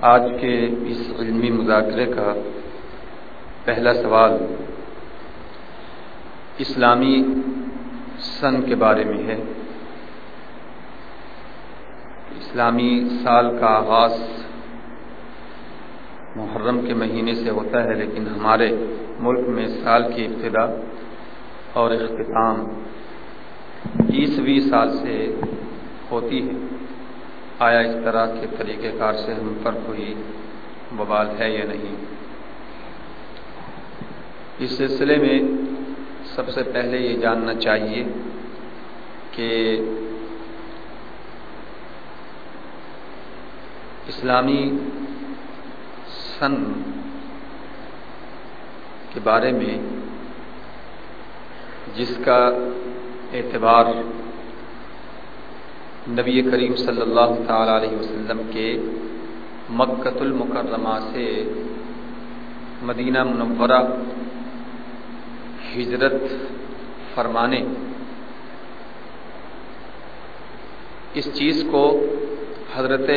آج کے اس علمی مذاکرے کا پہلا سوال اسلامی سن کے بارے میں ہے۔ اسلامی سال کا آغاز محرم کے مہینے سے ہوتا ہے، لیکن ہمارے ملک میں سال کی ابتدا اور اختتام عیسوی سال سے ہوتی ہے۔ آیا اس طرح کے طریقہ کار سے ہم پر کوئی بوال ہے یا نہیں؟ اس سلسلے میں سب سے پہلے یہ جاننا چاہیے کہ اسلامی سن کے بارے میں جس کا اعتبار نبی کریم صلی اللہ تعالی علیہ وسلم کے مکت المکرمہ سے مدینہ منورہ ہجرت فرمانے۔ اس چیز کو حضرت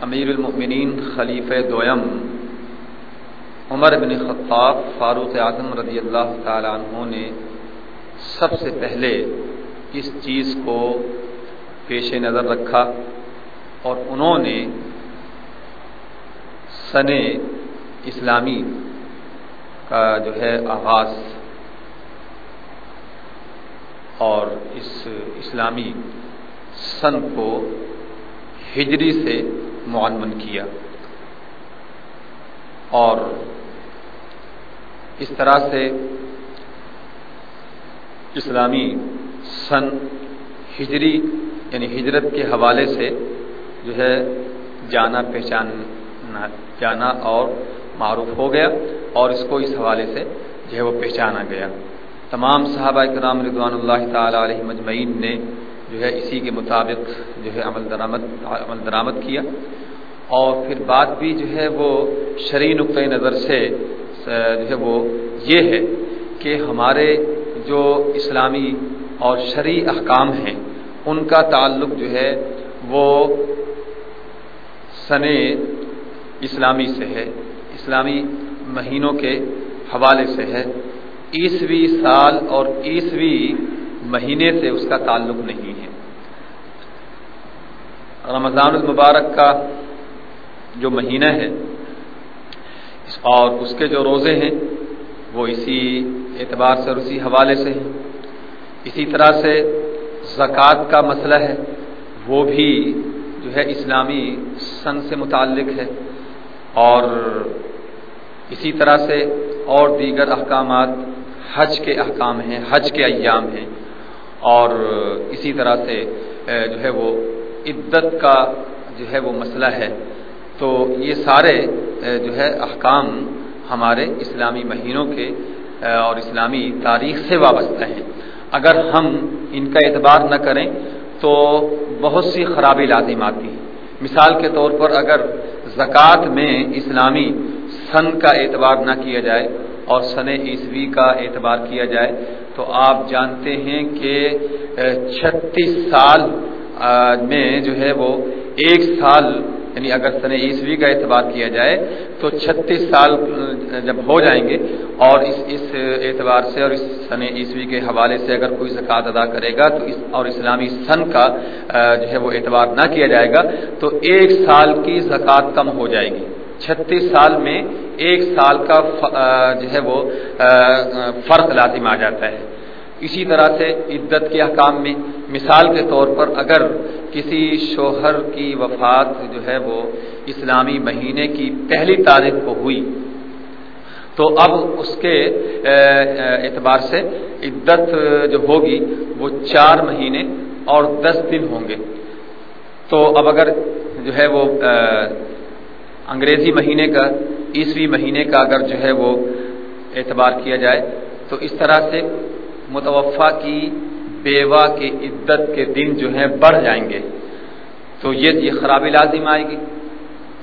امیر المؤمنین خلیف دویم عمر بن خطاب فاروق اعظم رضی اللہ تعالیٰ عنہ نے سب سے پہلے اس چیز کو پیش نظر رکھا اور انہوں نے سن اسلامی کا جو ہے آغاز اور اس اسلامی سن کو ہجری سے معمن کیا اور اس طرح سے اسلامی سن ہجری یعنی ہجرت کے حوالے سے جو ہے جانا پہچاننا جانا اور معروف ہو گیا اور اس کو اس حوالے سے جو ہے وہ پہچانا گیا۔ تمام صحابہ کرام رضوان اللہ تعالی علیہ مجمعین نے جو ہے اسی کے مطابق جو ہے عمل درآمد عمل درآمد کیا۔ اور پھر بات بھی جو ہے وہ شرعی نقطۂ نظر سے جو ہے وہ یہ ہے کہ ہمارے جو اسلامی اور شرعی احکام ہیں ان کا تعلق جو ہے وہ سن اسلامی سے ہے، اسلامی مہینوں کے حوالے سے ہے۔ عیسوی سال اور عیسوی مہینے سے اس کا تعلق نہیں ہے۔ رمضان المبارک کا جو مہینہ ہے، اور اس کے جو روزے ہیں، وہ اسی اعتبار سے اور اسی حوالے سے ہیں۔ اسی طرح سے زکوٰۃ کا مسئلہ ہے، وہ بھی جو ہے اسلامی سن سے متعلق ہے۔ اور اسی طرح سے اور دیگر احکامات حج کے احکام ہیں، حج کے ایام ہیں۔ اور اسی طرح سے جو ہے وہ عدت کا جو ہے وہ مسئلہ ہے۔ تو یہ سارے جو ہے احکام ہمارے اسلامی مہینوں کے اور اسلامی تاریخ سے وابستہ ہیں۔ اگر ہم ان کا اعتبار نہ کریں تو بہت سی خرابی لازم آتی ہے مثال کے طور پر اگر زکوٰۃ میں اسلامی سن کا اعتبار نہ کیا جائے اور سن عیسوی کا اعتبار کیا جائے، تو آپ جانتے ہیں کہ چھتیس سال میں جو ہے وہ ایک سال یعنی اگر سن عیسوی کا اعتبار کیا جائے تو چھتیس سال جب ہو جائیں گے اور اس اس اعتبار سے اور اس سن عیسوی کے حوالے سے اگر کوئی زکوٰۃ ادا کرے گا تو اس اور اسلامی سن کا جو ہے وہ اعتبار نہ کیا جائے گا تو ایک سال کی زکوٰۃ کم ہو جائے گی۔ چھتیس سال میں ایک سال کا جو ہے وہ فرق لازم آ جاتا ہے۔ اسی طرح سے عدت کے حکام میں مثال کے طور پر اگر کسی شوہر کی وفات جو ہے وہ اسلامی مہینے کی پہلی تاریخ کو ہوئی، تو اب اس کے اعتبار سے عدت جو ہوگی وہ چار مہینے اور دس دن ہوں گے۔ تو اب اگر جو ہے وہ انگریزی مہینے کا، عیسوی مہینے کا اگر جو ہے وہ اعتبار کیا جائے، تو اس طرح سے متوفع کی بیوہ کی عدت کے دن جو ہیں بڑھ جائیں گے۔ تو یہ یہ خرابی لازم آئے گی۔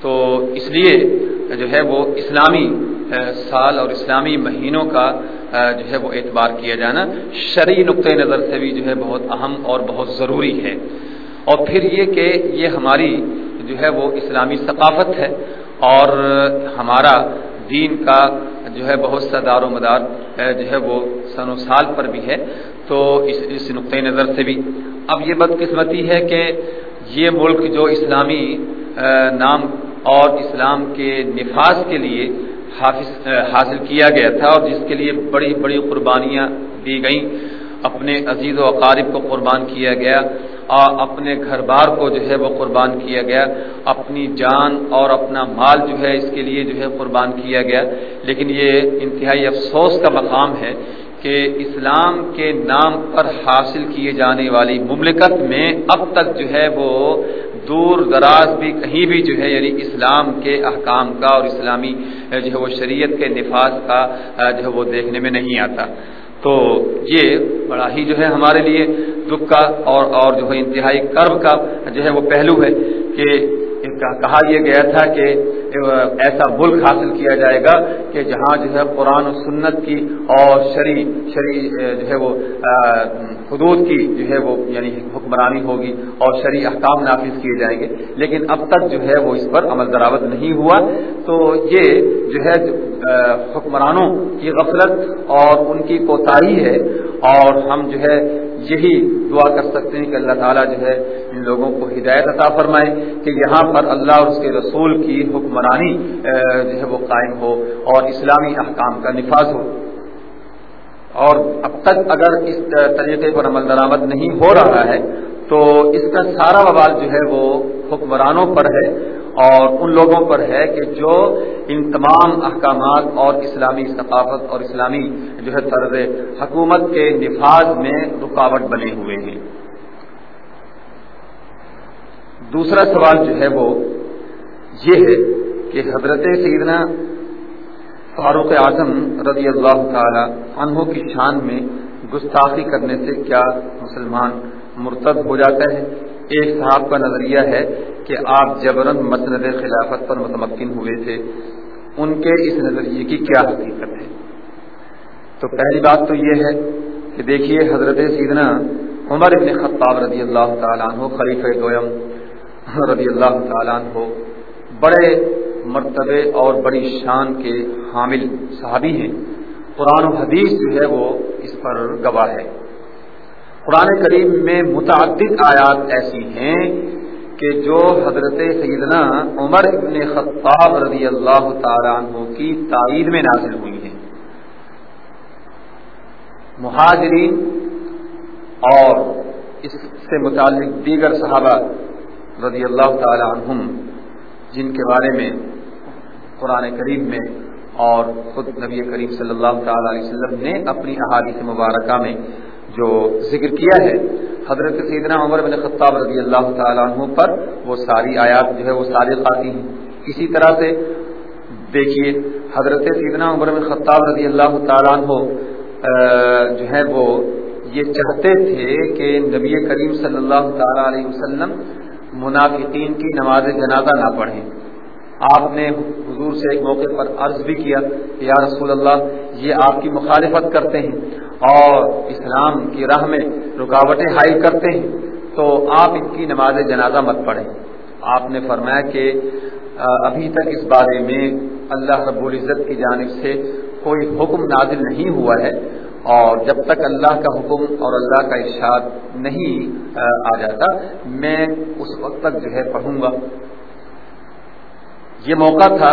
تو اس لیے جو ہے وہ اسلامی سال اور اسلامی مہینوں کا جو ہے وہ اعتبار کیا جانا شرعی نقطۂ نظر سے بھی جو ہے بہت اہم اور بہت ضروری ہے۔ اور پھر یہ کہ یہ ہماری جو ہے وہ اسلامی ثقافت ہے اور ہمارا دین کا جو ہے بہت سا دار و مدار جو ہے وہ سن و سال پر بھی ہے۔ تو اس اس نقطۂ نظر سے بھی۔ اب یہ بدقسمتی ہے کہ یہ ملک جو اسلامی نام اور اسلام کے نفاذ کے لیے حافظ حاصل کیا گیا تھا اور جس کے لیے بڑی بڑی قربانیاں دی گئیں۔ اپنے عزیز و اقارب کو قربان کیا گیا اور اپنے گھر بار کو جو ہے وہ قربان کیا گیا، اپنی جان اور اپنا مال جو ہے اس کے لیے جو ہے قربان کیا گیا۔ لیکن یہ انتہائی افسوس کا مقام ہے کہ اسلام کے نام پر حاصل کیے جانے والی مملکت میں اب تک جو ہے وہ دور دراز بھی کہیں بھی جو ہے یعنی اسلام کے احکام کا اور اسلامی جو ہے وہ شریعت کے نفاذ کا جو ہے وہ دیکھنے میں نہیں آتا۔ تو یہ بڑا ہی جو ہے ہمارے لیے دکھ کا اور اور جو ہے انتہائی کرب کا جو ہے وہ پہلو ہے کہ کہا یہ گیا تھا کہ ایسا ملک حاصل کیا جائے گا کہ جہاں جو ہے قرآن و سنت کی اور شری شری جو ہے وہ حدود کی جو ہے وہ یعنی حکمرانی ہوگی اور شرع احکام نافذ کیے جائیں گے۔ لیکن اب تک جو ہے وہ اس پر عمل دراوت نہیں ہوا۔ تو یہ جو ہے حکمرانوں کی غفلت اور ان کی کوتاہی ہے۔ اور ہم جو ہے یہی دعا کر سکتے ہیں کہ اللہ تعالیٰ جو ہے ان لوگوں کو ہدایت عطا فرمائے کہ یہاں پر اللہ اور اس کے رسول کی حکمرانی جو ہے وہ قائم ہو اور اسلامی احکام کا نفاذ ہو۔ اور اب تک اگر اس طریقے پر عمل درآمد نہیں ہو رہا ہے تو اس کا سارا وبال جو ہے وہ حکمرانوں پر ہے اور ان لوگوں پر ہے کہ جو ان تمام احکامات اور اسلامی ثقافت اور اسلامی جو ہے طرز حکومت کے نفاذ میں رکاوٹ بنے ہوئے ہیں۔ دوسرا سوال جو ہے وہ یہ ہے کہ حضرت سیدنا فاروق اعظم رضی اللہ تعالی عنہ کی شان میں گستاخی کرنے سے کیا مسلمان مرتد ہو جاتا ہے ایک صاحب کا نظریہ ہے کہ آپ جبرن مسند خلافت پر متمکن ہوئے تھے۔ ان کے اس نظریے کی کیا حقیقت ہے؟ تو پہلی بات تو یہ ہے کہ دیکھیے حضرت سیدنا عمر ابن خطاب رضی اللہ تعالیٰ عنہ خلیف دویم رضی اللہ تعالیٰ عنہ، بڑے مرتبے اور بڑی شان کے حامل صحابی ہیں۔ قرآن و حدیث جو ہے وہ اس پر گواہ ہے۔ قرآن کریم میں متعدد آیات ایسی ہیں کہ جو حضرت سیدنا عمر ابن خطاب رضی اللہ تعالیٰ عنہ کی تائید میں نازل ہوئی ہیں۔ مہاجرین اور اس سے متعلق دیگر صحابہ رضی اللہ تعالی عنہم، جن کے بارے میں قرآن کریم میں اور خود نبی کریم صلی اللہ تعالی علیہ وسلم نے اپنی احادیث مبارکہ میں جو ذکر کیا ہے، حضرت سیدنا عمر بن خطاب رضی اللہ تعالیٰ عنہ پر وہ ساری آیات جو ہے وہ سارے خاطی ہیں۔ اسی طرح سے دیکھیے، حضرت سیدنا عمر بن خطاب رضی اللہ تعالیٰ عنہ جو ہے وہ یہ چاہتے تھے کہ نبی کریم صلی اللہ تعالیٰ علیہ وسلم منافقین کی نماز جنازہ نہ پڑھیں۔ آپ نے حضور سے ایک موقع پر عرض بھی کیا کہ یا رسول اللہ، یہ آپ کی مخالفت کرتے ہیں اور اسلام کی راہ میں رکاوٹیں حائل کرتے ہیں، تو آپ ان کی نماز جنازہ مت پڑھیں۔ آپ نے فرمایا کہ ابھی تک اس بارے میں اللہ رب العزت کی جانب سے کوئی حکم نازل نہیں ہوا ہے اور جب تک اللہ کا حکم اور اللہ کا ارشاد نہیں آ جاتا، میں اس وقت تک جو ہے پڑھوں گا۔ یہ موقع تھا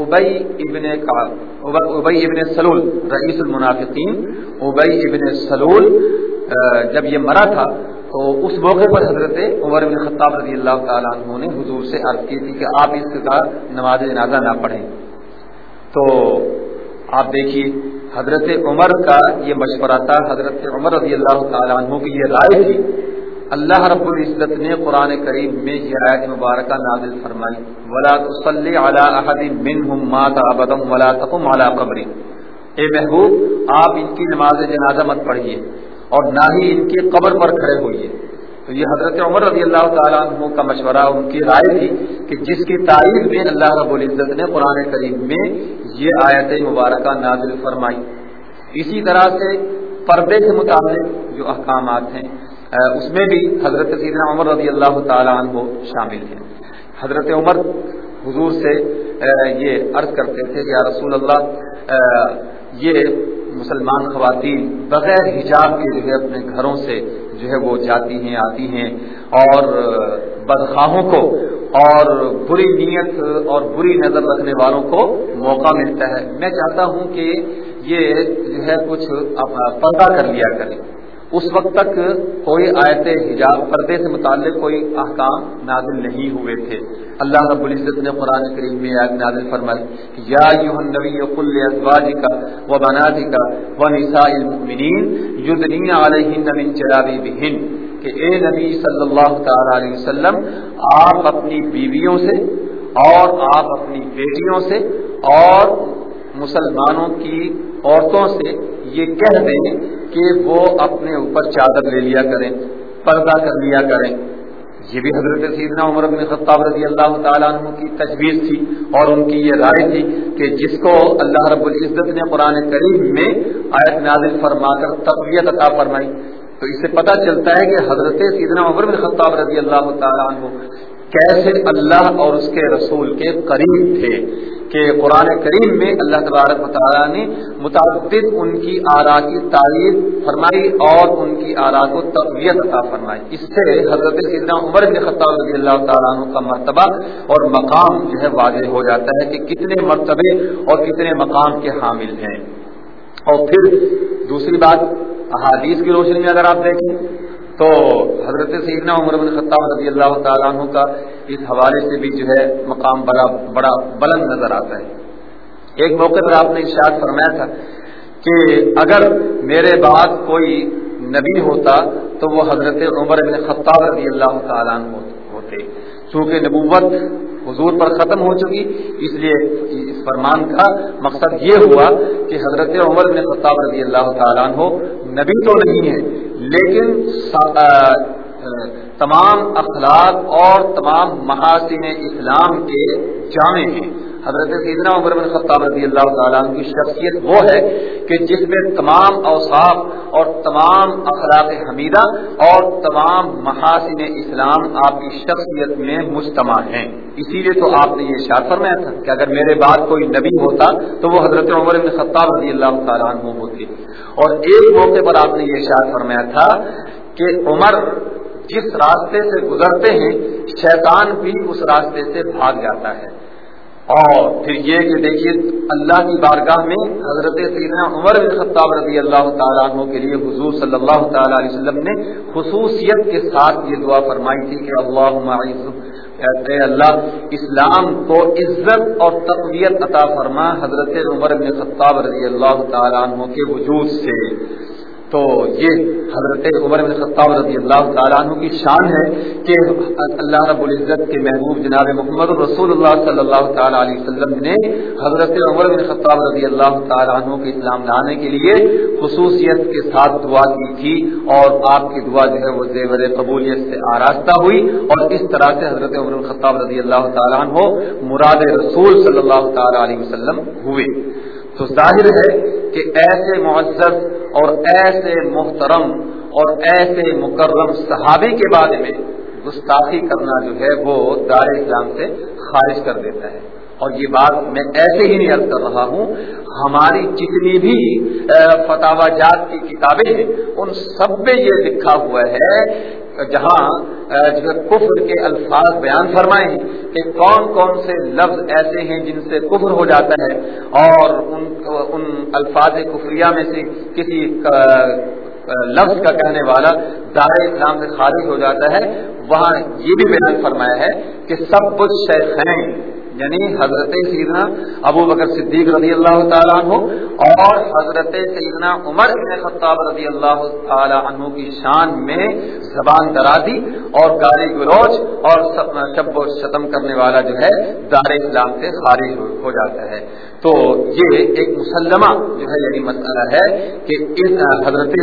ابئی ابن ابئی ابن سلول، رئیس المنافقین ابئی ابن سلول جب یہ مرا تھا، تو اس موقع پر حضرت عمر بن خطاب رضی اللہ تعالیٰ عنہ نے حضور سے عرض کی تھی کہ آپ اس کا نماز جنازہ نہ پڑھیں۔ تو آپ دیکھیے، حضرت عمر کا یہ مشورہ تھا، حضرت عمر رضی اللہ تعالیٰ عنہ کی یہ رائے تھی اللہ رب العزت نے قرآن کریم میں یہ آیت مبارکہ نازل فرمائی، ولا تصلی علی احد منهم مات ابدا ولا تقم علی قبر اے محبوب، آپ ان کی نماز جنازہ مت پڑھیے اور نہ ہی ان کی قبر پر کھڑے ہوئیے۔ تو یہ حضرت عمر رضی اللہ تعالیٰ عنہ کا مشورہ ان کی رائے تھی کہ جس کی تعریف میں اللہ رب العزت نے قرآن کریم میں یہ آیت مبارکہ نازل فرمائی۔ اسی طرح سے پردے سے متعلق جو احکامات ہیں اس میں بھی حضرت سیدنا عمر رضی اللہ تعالیٰ عنہ شامل ہیں۔ حضرت عمر حضور سے یہ عرض کرتے تھے کہ یا رسول اللہ یہ مسلمان خواتین بغیر حجاب کے جو ہے اپنے گھروں سے جو ہے وہ جاتی ہیں، آتی ہیں اور بدخواہوں کو اور بری نیت اور بری نظر رکھنے والوں کو موقع ملتا ہے۔ میں چاہتا ہوں کہ یہ جو ہے کچھ پردہ کر لیا کریں اس وقت تک کوئی آیت حجاب پردے سے متعلق کوئی احکام نازل نہیں ہوئے تھے۔ اللہ رب العزت نے قرآن کریم میں آیت نازل فرمائی یا یوہن نبی کل ازواج کا و بنادی کا و نساء المؤمنین یدنین علیہن من جلابی بہن کہ اے نبی صلی اللہ تعالی علیہ وسلم، آپ اپنی بیویوں سے اور آپ اپنی بیٹیوں سے اور مسلمانوں کی عورتوں سے یہ کہہ دیں کہ وہ اپنے اوپر چادر لے لیا کریں، پردہ کر لیا کریں۔ یہ بھی حضرت سیدنا عمر بن خطاب رضی اللہ تعالیٰ عنہ کی تجویز تھی اور ان کی یہ رائے تھی کہ جس کو اللہ رب العزت نے قرآن کریم میں آیت نازل فرما کر تقویت عطا فرمائی۔ تو اس سے پتہ چلتا ہے کہ حضرت سیدنا عمر بن خطاب رضی اللہ تعالیٰ عنہ کیسے اللہ اور اس کے رسول کے قریب تھے۔ کہ قرآن کریم میں اللہ تبارک مطالعہ نے متعدد ان کی آرا کی تعریف فرمائی اور ان کی آرا کو تقویت عطا فرمائی۔ اس سے حضرت سیدنا عمر کے خطاب رضی اللہ تعالیٰ عنہ کا مرتبہ اور مقام جو ہے واضح ہو جاتا ہے کہ کتنے مرتبے اور کتنے مقام کے حامل ہیں۔ اور پھر دوسری بات، احادیث کی روشنی میں اگر آپ دیکھیں تو حضرت سیدنا عمر بن خطاب رضی اللہ تعالیٰ عنہ کا اس حوالے سے بھی جو ہے مقام بڑا بڑا بلند نظر آتا ہے۔ ایک موقع پر آپ نے ارشاد فرمایا تھا کہ اگر میرے بعد کوئی نبی ہوتا تو وہ حضرت عمر بن خطاب رضی اللہ تعالیٰ ہوتے۔ چونکہ نبوت حضور پر ختم ہو چکی، اس لیے اس فرمان کا مقصد یہ ہوا کہ حضرت عمر بن خطاب رضی اللہ تعالیٰ عنہ نبی تو نہیں ہے لیکن تمام اخلاق اور تمام محاسن اسلام کے جامع ہیں۔ حضرت سیدنا عمر بن خطاب رضی اللہ تعالیٰ عنہ کی شخصیت وہ ہے کہ جس میں تمام اوصاف اور تمام اخلاق حمیدہ اور تمام محاسن اسلام آپ کی شخصیت میں مجتمع ہیں۔ اسی لیے تو آپ نے یہ اشار فرمایا تھا کہ اگر میرے بعد کوئی نبی ہوتا تو وہ حضرت عمر بن خطاب رضی اللہ تعالیٰ عنہ ہوتے۔ اور ایک موقع پر آپ نے یہ اشار فرمایا تھا کہ عمر جس راستے سے گزرتے ہیں، شیطان بھی اس راستے سے بھاگ جاتا ہے۔ اور پھر یہ کہ دیکھیے، اللہ کی بارگاہ میں حضرت سیدنا عمر بن خطاب رضی اللہ تعالیٰ عنہ کے لیے حضور صلی اللہ تعالیٰ علیہ وسلم نے خصوصیت کے ساتھ یہ دعا فرمائی تھی کہ اللہ اے اللہ، اسلام کو عزت اور تقویت عطا فرما حضرت عمر بن خطاب رضی اللہ تعالیٰ عنہ کے وجود سے۔ تو یہ حضرت عمر بن خطاب رضی اللہ تعالیٰ عنہ کی شان ہے کہ اللہ رب العزت کے محبوب جناب محمد رسول اللہ صلی اللہ تعالیٰ علیہ وسلم نے حضرت عمر بن خطاب رضی اللہ تعالیٰ عنہ کے اسلام لانے کے لیے خصوصیت کے ساتھ دعا کی تھی اور آپ کی دعا جو ہے وہ زیور قبولیت سے آراستہ ہوئی اور اس طرح سے حضرت عمر بن خطاب رضی اللہ تعالیٰ عنہ مراد رسول صلی اللہ تعالیٰ علیہ وسلم ہوئے۔ تو ظاہر ہے کہ ایسے معزز اور ایسے محترم اور ایسے مکرم صحابی کے بارے میں گستاخی کرنا جو ہے وہ دار اسلام سے خارج کر دیتا ہے۔ اور یہ بات میں ایسے ہی نہیں عرض کر رہا ہوں، ہماری جتنی بھی فتح جات کی کتابیں ہیں ان سب میں یہ لکھا ہوا ہے جہاں جو کفر کے الفاظ بیان فرمائے کہ کون کون سے لفظ ایسے ہیں جن سے کفر ہو جاتا ہے اور ان ان الفاظ کفریہ میں سے کسی لفظ کا کہنے والا دار اسلام سے خارج ہو جاتا ہے۔ وہاں یہ بھی بیان فرمایا ہے کہ سب کچھ شیخین یعنی حضرت سیدنا ابو بکر صدیق رضی اللہ تعالیٰ عنہ اور حضرت سیدنا عمر بن خطاب رضی اللہ تعالیٰ عنہ کی شان میں زبان درازی اور گالی گروچ اور شب و شتم کرنے والا جو ہے دار اسلام سے خارج ہو جاتا ہے۔ تو یہ ایک مسلمہ جو ہے یعنی مسئلہ ہے کہ اس حضرت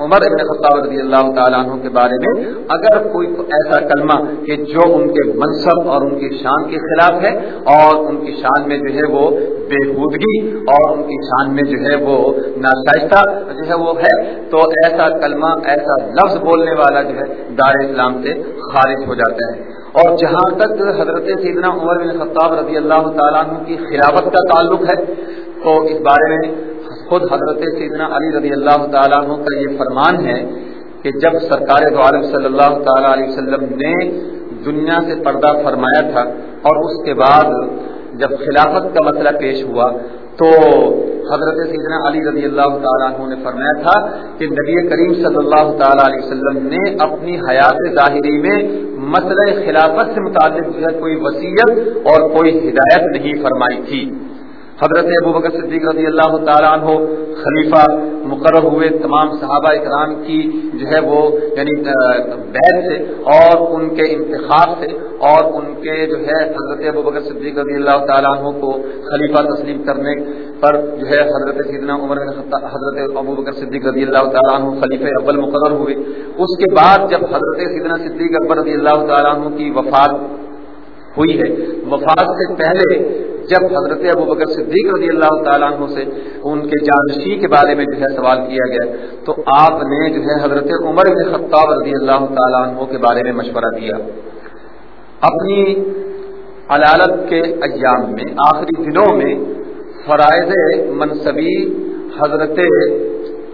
عمر ابن خطاب رضی اللہ تعالیٰ عنہ کے بارے میں اگر کوئی ایسا کلمہ کہ جو ان کے منصب اور ان کی شان کے خلاف ہے اور ان کی شان میں جو ہے وہ بےحودگی اور ان کی شان میں جو ہے وہ ناشائستہ جو ہے وہ ہے، تو ایسا کلمہ، ایسا لفظ بولنے والا جو ہے دار اسلام سے خارج ہو جاتا ہے۔ اور جہاں تک حضرت سیدنا عمر بن خطاب رضی اللہ تعالیٰ عنہ کی خلافت کا تعلق ہے، تو اس بارے میں خود حضرت سیدنا علی رضی اللہ تعالیٰ عنہ کا یہ فرمان ہے کہ جب سرکار عالم صلی اللہ تعالیٰ علیہ وسلم نے دنیا سے پردہ فرمایا تھا اور اس کے بعد جب خلافت کا مسئلہ پیش ہوا تو حضرت سیدنا علی رضی اللہ تعالیٰ عنہ نے فرمایا تھا کہ نبی کریم صلی اللہ تعالیٰ علیہ وسلم نے اپنی حیات ظاہری میں مسئلہ خلافت سے متعلق جو ہے کوئی وسیعت اور کوئی ہدایت نہیں فرمائی تھی۔ حضرت ابو بکر صدیق رضی اللہ تعالیٰ عنہ خلیفہ مقرر ہوئے، تمام صحابہ اکرام کی جو ہے وہ یعنی بیل سے اور ان کے انتخاب سے اور ان کے جو ہے حضرت ابو بکر صدیق رضی اللہ تعالیٰ عنہ کو خلیفہ تسلیم کرنے پر جو ہے حضرت سیدنا عمر حضرت ابو بکر صدیق رضی اللہ تعالیٰ عنہ خلیفہ اول مقرر ہوئے۔ اس کے بعد جب حضرت سیدنا صدیق اکبر رضی اللہ تعالیٰ عنہ کی وفات ہوئی ہے۔ وفات سے پہلے جب حضرت ابو بکر صدیق رضی اللہ تعالیٰ عنہ سے ان کے جانشی کے بارے میں جو ہے سوال کیا گیا، تو آپ نے جو ہے حضرت عمر بن خطاب رضی اللہ تعالیٰ عنہ کے بارے میں مشورہ دیا۔ اپنی علالت کے ایام میں، آخری دنوں میں فرائض منصبی حضرت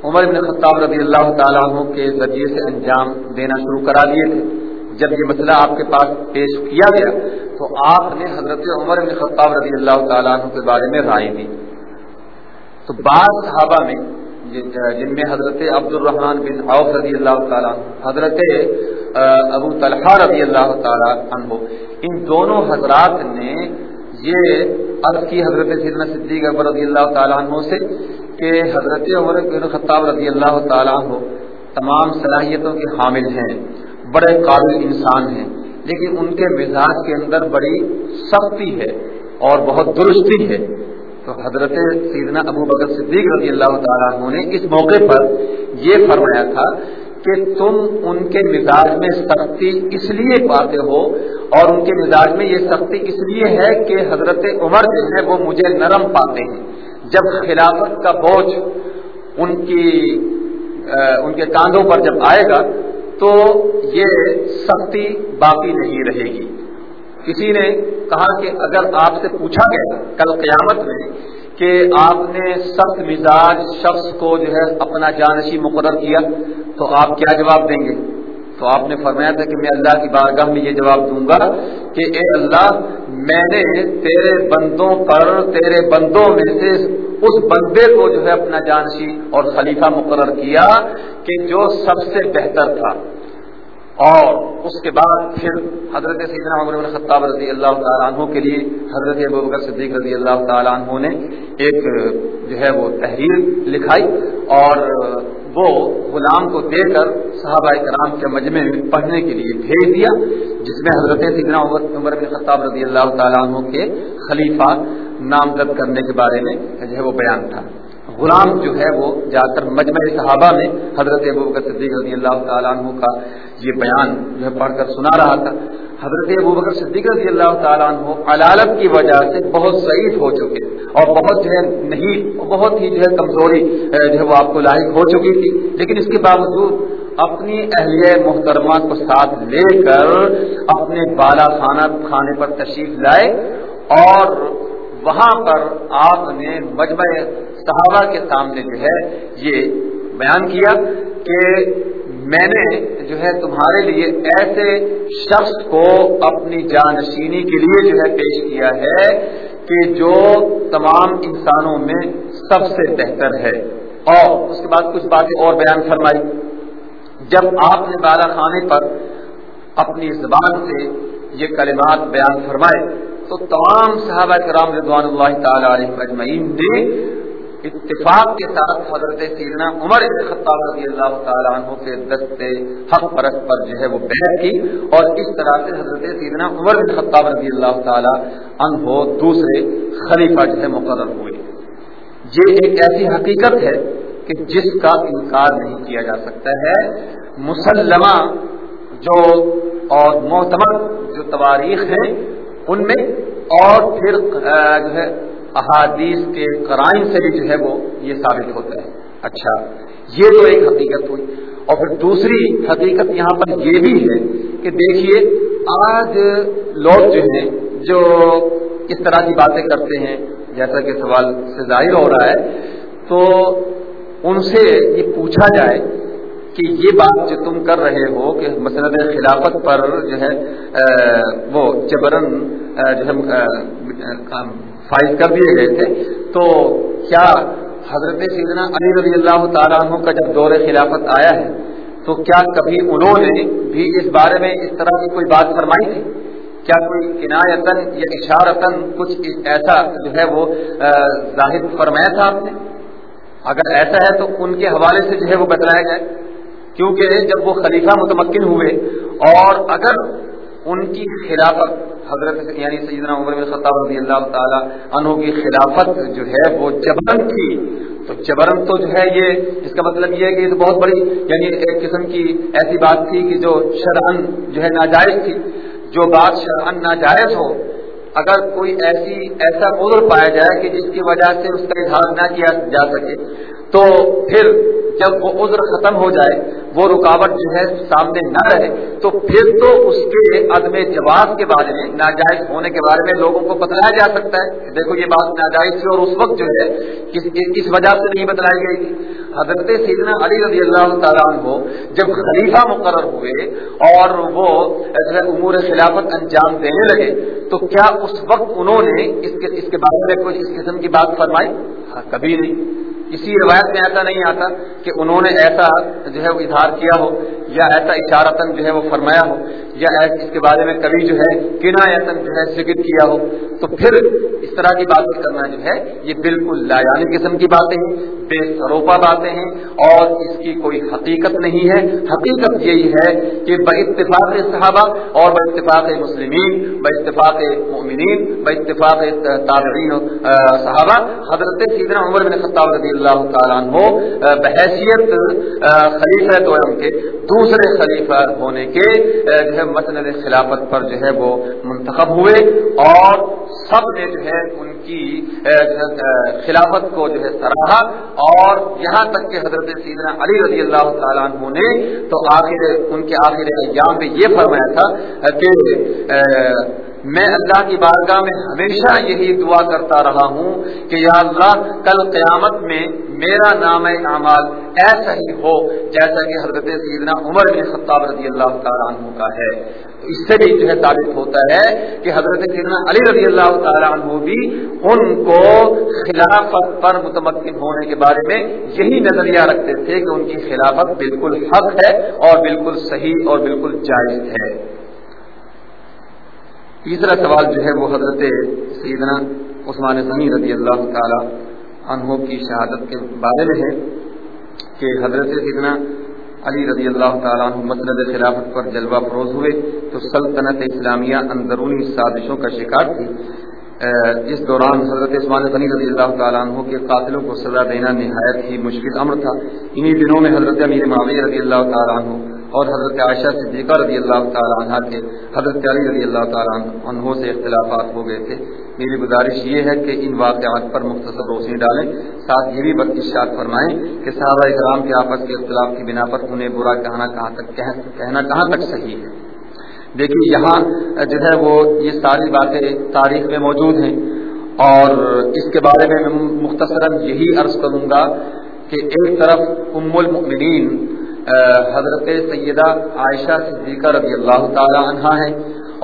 عمر بن خطاب رضی اللہ تعالیٰ عنہ کے ذریعے سے انجام دینا شروع کرا دیے تھے۔ جب یہ مسئلہ آپ کے پاس پیش کیا گیا تو آپ نے حضرت عمر بن خطاب رضی اللہ تعالیٰ عنہ کے بارے میں رائے دی۔ تو بعض صحابہ میں جن میں حضرت عبد الرحمان بن عوف رضی اللہ تعالیٰ حضرت ابو طلحہ رضی اللہ تعالیٰ عنہ، ان دونوں حضرات نے یہ عرض کی حضرت سیدنا صدیق اکبر رضی اللہ تعالیٰ عنہ سے کہ حضرت عمر بن خطاب رضی اللہ تعالیٰ عنہ تمام صلاحیتوں کے حامل ہیں، بڑے قابل انسان ہیں۔ لیکن ان کے مزاج کے اندر بڑی سختی ہے اور بہت درستی ہے۔ تو حضرت سیدنا ابو بکر صدیق رضی اللہ تعالیٰ عنہ نے اس موقع پر یہ فرمایا تھا کہ تم ان کے مزاج میں سختی اس لیے پاتے ہو اور ان کے مزاج میں یہ سختی اس لیے ہے کہ حضرت عمر جو ہے وہ مجھے نرم پاتے ہیں۔ جب خلافت کا بوجھ ان کی ان کے کاندھوں پر جب آئے گا تو یہ سختی باقی نہیں رہے گی۔ کسی نے کہا کہ اگر آپ سے پوچھا گیا کل قیامت میں کہ آپ نے سخت مزاج شخص کو جو ہے اپنا جانشی مقرر کیا تو آپ کیا جواب دیں گے؟ تو آپ نے فرمایا تھا کہ میں اللہ کی بارگاہ میں یہ جواب دوں گا کہ اے اللہ، میں نے تیرے بندوں پر، تیرے بندوں میں سے اس بندے کو جو ہے اپنا جانشی اور خلیفہ مقرر کیا کہ جو سب سے بہتر تھا۔ اور اس کے بعد پھر حضرت سیدنا عمر بن خطاب رضی اللہ تعالیٰ عنہ کے لیے حضرت ابوبکر صدیق رضی اللہ تعالیٰ عنہ نے ایک جو ہے وہ تحریر لکھائی اور وہ غلام کو دے کر صحابہ کرام کے مجمع میں پڑھنے کے لیے بھیج دیا، جس میں حضرت سیدنا عمر بن خطاب رضی اللہ تعالیٰ عنہ کے خلیفہ نامزد کرنے کے بارے میں جو ہے وہ بیان تھا۔ غلام جو ہے وہ جا کر مجمع صحابہ میں حضرت ابو بکر صدیق رضی اللہ تعالیٰ عنہ کا یہ بیان جو ہے پڑھ کر سنا رہا تھا۔ حضرت ابو بکر صدیق رضی اللہ تعالیٰ عنہ علالت کی وجہ سے بہت ضعیف ہو چکے اور بہت جو ہے نہیں، بہت ہی جو ہے کمزوری جو ہے وہ آپ کو لاحق ہو چکی تھی۔ لیکن اس کے باوجود اپنی اہلیہ محترمہ کو ساتھ لے کر اپنے بالا خانہ کھانے پر تشریف لائے اور وہاں پر آپ نے مجمع صحابہ کے سامنے جو ہے یہ بیان کیا کہ میں نے جو ہے تمہارے لیے ایسے شخص کو اپنی جانشینی کے لیے جو ہے پیش کیا ہے کہ جو تمام انسانوں میں سب سے بہتر ہے۔ اور اس کے بعد کچھ باتیں اور بیان فرمائی۔ جب آپ نے بالا خانے پر اپنی زبان سے یہ کلمات بیان فرمائے، تو تمام صحابہ کرام رضوان اللہ تعالی علیہ مجمعین نے اتفاق کے ساتھ حضرت سیدنا عمر خطاب رضی اللہ تعالیٰ عنہ کے دست حق پرت پر جو ہے وہ بیٹھ کی اور اس طرح سے حضرت سیدنا عمر بن خطاب رضی اللہ تعالیٰ عنہ دوسرے خلیفہ جو ہے مقرر ہوئے۔ یہ ایک ایسی حقیقت ہے کہ جس کا انکار نہیں کیا جا سکتا ہے۔ مسلمہ جو اور معتمد جو تواریخ ہیں، ان میں اور پھر جو ہے احادیث کے قرائن سے بھی جو ہے وہ یہ ثابت ہوتا ہے۔ اچھا یہ تو ایک حقیقت ہوئی۔ اور پھر دوسری حقیقت یہاں پر یہ بھی ہے کہ دیکھیے، آج لوگ جو ہیں، جو اس طرح کی باتیں کرتے ہیں، جیسا کہ سوال سے ظاہر ہو رہا ہے، تو ان سے یہ پوچھا جائے کہ یہ بات جو تم کر رہے ہو کہ مسند خلافت پر جو ہے وہ جبرن جو ہے فائز کر دیے گئے تھے۔ تو کیا حضرت سیدنا علی رضی اللہ تعالیٰ عنہ کا جب دور خلافت آیا ہے، تو کیا کبھی انہوں نے بھی اس بارے میں اس طرح کی کوئی بات فرمائی تھی؟ کیا کوئی عنایتن یا اشارتن کچھ ایسا جو ہے وہ ظاہر فرمایا تھا آپ نے؟ اگر ایسا ہے تو ان کے حوالے سے جو ہے وہ بتلایا جائے۔ کیونکہ جب وہ خلیفہ متمکن ہوئے اور اگر ان کی خلافت حضرت یعنی سیدنا عمر بن خطاب رضی اللہ تعالی عنہ کی خلافت جو ہے وہ جبرن تھی۔ تو جبرن تو جو ہے یہ، اس کا مطلب یہ ہے کہ یہ بہت بڑی یعنی ایک قسم کی ایسی بات تھی کہ جو شرعن جو ہے ناجائز تھی۔ جو بات شرعن ناجائز ہو، اگر کوئی ایسی، ایسا عذر پایا جائے کہ جس کی وجہ سے اس کا اظہار نہ کیا جا سکے، تو پھر جب وہ عذر ختم ہو جائے، وہ رکاوٹ جو ہے سامنے نہ رہے، تو پھر تو اس کے عدم جواب کے بارے میں، ناجائز ہونے کے بارے میں لوگوں کو بتلایا جا سکتا ہے۔ دیکھو یہ بات ناجائز تھی اور اس وقت جو ہے کس وجہ سے نہیں بتلائی گئی تھی۔ حضرت سیدنا علی رضی اللہ تعالیٰ عنہ جب خلیفہ مقرر ہوئے اور وہ امور خلافت انجام دینے لگے، تو کیا اس وقت انہوں نے اس کے اس کے بارے میں کچھ اس قسم کی بات فرمائی؟ ہاں، کبھی نہیں۔ کسی روایت میں ایسا نہیں آتا۔ کہ انہوں نے ایسا جو ہے وہ اظہار کیا ہو یا ایسا اشارتن جو ہے وہ فرمایا ہو۔ یا اس کے بارے میں کبھی جو ہے کنایتن جو ہے ذکر کیا ہو، تو پھر اس طرح کی باتیں کرنا جو ہے، یہ بالکل لایانی قسم کی باتیں ہیں، بے سروپا باتیں ہیں اور اس کی کوئی حقیقت نہیں ہے۔ حقیقت یہی ہے کہ ب اتفاق صحابہ اور ب اتفاق مسلمین ب اتفاق مؤمنین ب اتفاق تابعین صحابہ۔ حضرت سیدنا عمر بن خطاب رضی اللہ تعالیٰ عنہ بحیثیت خلیفہ تو کے، دوسرے خلیفہ ہونے کے جو ہے مسند خلافت پر جو ہے وہ منتخب ہوئے اور سب نے جو ہے ان کی خلافت کو جو ہے سراہا اور یہاں تک کہ حضرت سیدنا علی رضی اللہ تعالیٰ عنہ نے تو آخر ان کے آخر ایام میں یہ فرمایا تھا کہ میں اللہ کی بارگاہ میں ہمیشہ یہی دعا کرتا رہا ہوں کہ یا اللہ، کل قیامت میں میرا نام اعمال ایسا ہی ہو جیسا کہ حضرت سیدنا عمر بن خطاب رضی اللہ تعالیٰ عنہ کا ہے۔ اس سے بھی جو ہے ثابت ہوتا ہے کہ حضرت سیدنا علی رضی اللہ تعالیٰ عنہ بھی ان کو خلافت پر متمکن ہونے کے بارے میں یہی نظریہ رکھتے تھے کہ ان کی خلافت بالکل حق ہے اور بالکل صحیح اور بالکل جائز ہے۔ تیسرا سوال جو ہے وہ حضرت سیدنا عثمان سمی رضی اللہ تعالی عنہ کی شہادت کے بارے میں ہے کہ حضرت سیدنا علی رضی اللہ تعالیٰ عنہ مسند خلافت پر جلوہ فروز ہوئے تو سلطنت اسلامیہ اندرونی سازشوں کا شکار تھی۔ اس دوران حضرت عثمان غنی رضی اللہ تعالیٰ عنہ کے قاتلوں کو سزا دینا نہایت ہی مشکل امر تھا۔ انہی دنوں میں حضرت امیر معاویہ رضی اللہ تعالیٰ عنہ اور حضرت عائشہ صدیقہ رضی اللہ تعالیٰ عنہ کے حضرت علی رضی اللہ تعالیٰ عنہ سے اختلافات ہو گئے تھے۔ میری گزارش یہ ہے کہ ان واقعات پر مختصر روشنی ڈالیں، ساتھ یہ بھی بدشات فرمائیں کہ صحابہ اکرام کے آپس کے اختلاف کی بنا پر انہیں برا کہنا کہاں تک کہنا کہاں تک صحیح ہے۔ دیکھیے یہاں جو ہے وہ یہ ساری باتیں تاریخ میں موجود ہیں۔ اور اس کے بارے میں میں مختصراً یہی عرض کروں گا کہ ایک طرف ام المؤمنین حضرت سیدہ عائشہ صدیقہ رضی اللہ تعالی عنہ ہے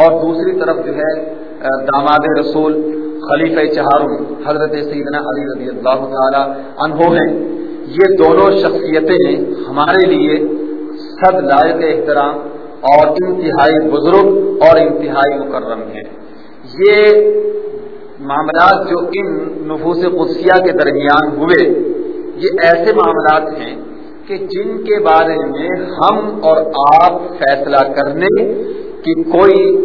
اور دوسری طرف جو ہے داماد رسول خلیفہ چہاروں حضرت سیدنا علی رضی اللہ تعالی عنہ ہیں۔ یہ دونوں شخصیتیں ہمارے لیے صد لائق احترام اور انتہائی بزرگ اور انتہائی مکرم ہیں۔ یہ معاملات جو ان نفوس قدسیہ کے درمیان ہوئے، یہ ایسے معاملات ہیں کہ جن کے بارے میں ہم اور آپ فیصلہ کرنے کی کوئی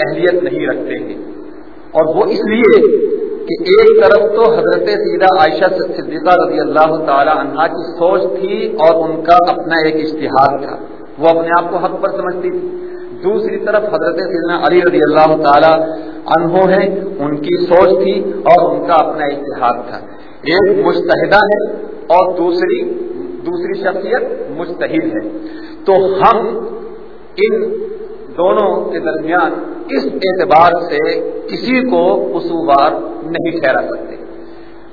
اہلیت نہیں رکھتے ہیں۔ اور وہ اس لیے کہ ایک طرف تو حضرت سیدہ عائشہ صدیقہ رضی اللہ تعالی عنہ کی سوچ تھی اور ان کا اپنا ایک اشتہار تھا۔ وہ اپنے آپ کو حق پر سمجھتی تھی۔ دوسری طرف حضرت سیدنا علی رضی اللہ تعالی عنہ ہے ان کی سوچ تھی اور ان کا اپنا اشتہار تھا۔ ایک مستحدہ ہے اور دوسری دوسری شخصیت مستحد ہے۔ تو ہم ان دونوں کے درمیان اس اعتبار سے کسی کو قصوبار نہیں ٹھہرا سکتے۔